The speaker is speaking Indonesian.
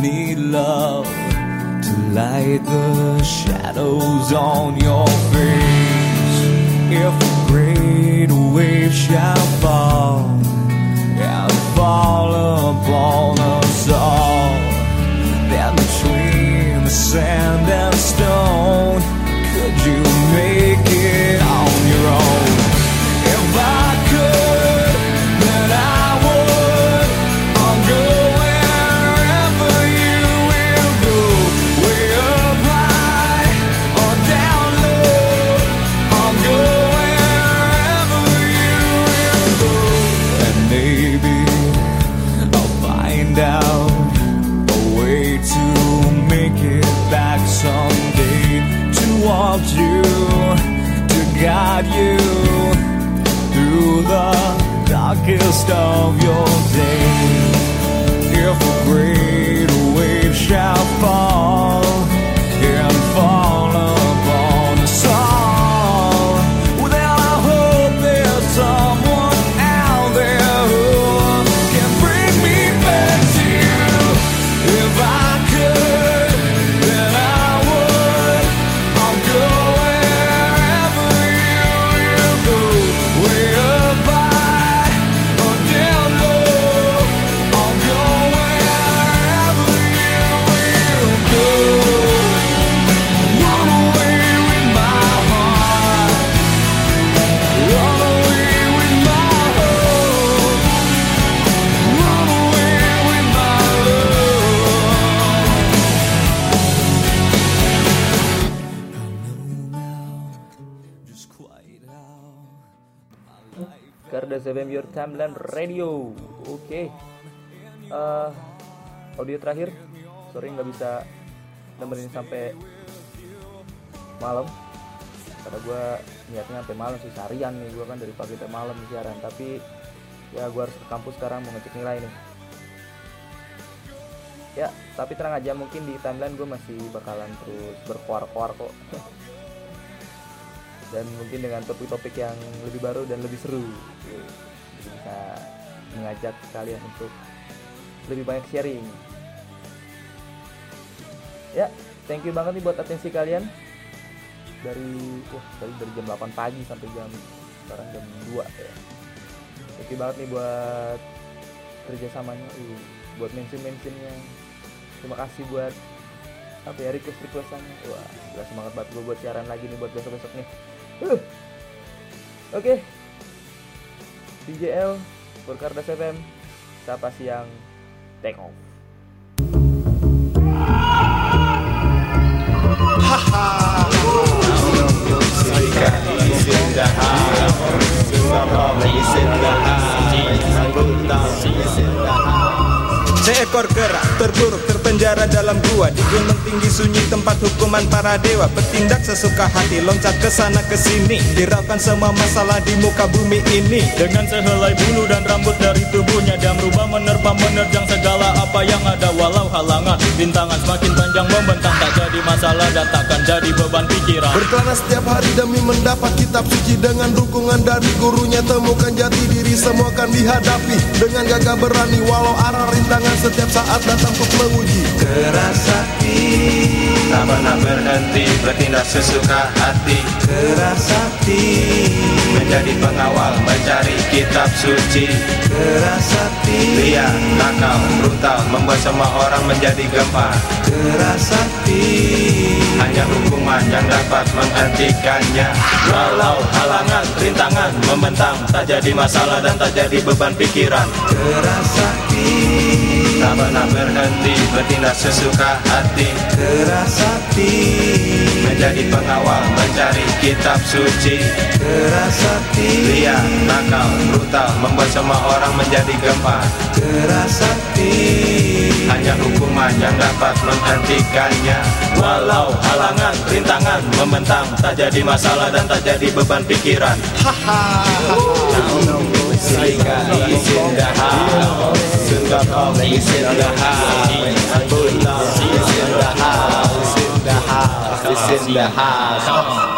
Need love to light the shadows on your face. If a great wave to you, to guide you through the darkest of your days. Life Garda FM Your Timeline Radio. Oke. Eh, audio terakhir. Sorry nggak bisa nemenin sampai malam. Karena gue niatnya sampai malam sih seharian nih gue kan dari pagi sampai malam siaran. Tapi ya gue harus ke kampus sekarang mau ngecek nilai nih. Ya, tapi tenang aja mungkin di timeline gue masih bakalan terus berkuar-kuar kok. dan mungkin dengan topik-topik yang lebih baru dan lebih seru. Jadi bisa mengajak kalian untuk lebih banyak sharing. Ya thank you banget nih buat atensi kalian. Dari wah dari dari jam 8 pagi sampai jam sekarang jam 2 ya. Thank you banget nih buat kerjasamanya. Uh, buat mention mentionnya terima kasih buat apa ya request requestannya wah semangat banget gue buat siaran lagi nih buat besok besok nih Uh. oke. DJL Purkardas FM siapa siang take off. Seekor kera terburuk terpenjara dalam gua. Di gunung tinggi sunyi tempat hukuman para dewa. Bertindak sesuka hati loncat ke sana ke sini. Hiraukan semua masalah di muka bumi ini. Dengan sehelai bulu dan rambut dari tubuhnya Dia merubah menerpa menerjang segala apa yang ada. Walau halangan rintangan semakin panjang membentang Tak jadi masalah dan takkan jadi beban pikiran. Berkelana setiap hari demi mendapat kitab suci Dengan dukungan dari gurunya temukan jati diri Semua akan dihadapi. Dengan gagah berani Walau arah rintangan setiap saat datang untuk menguji. Keras hati Tak pernah berhenti bertindak sesuka hati. Keras hati Menjadi pengawal mencari kitab suci. Keras Ria, nakal, brutal Membuat semua orang menjadi gempar Keras hati. Hanya hukuman yang dapat menghentikannya. Walau halangan, rintangan membentang Tak jadi masalah dan tak jadi beban pikiran. Keras hati. Tak pernah berhenti bertindak sesuka hati. Keras hati Menjadi pengawal mencari kitab suci. Keras hati Ria, nakal, brutal Membuat semua orang menjadi gempar Keras hati Hanya hukuman yang dapat menghentikannya. Walau halangan, rintangan membentang Tak jadi masalah dan tak jadi beban pikiran. Haha. Sika is in the house Sunda Kong in the house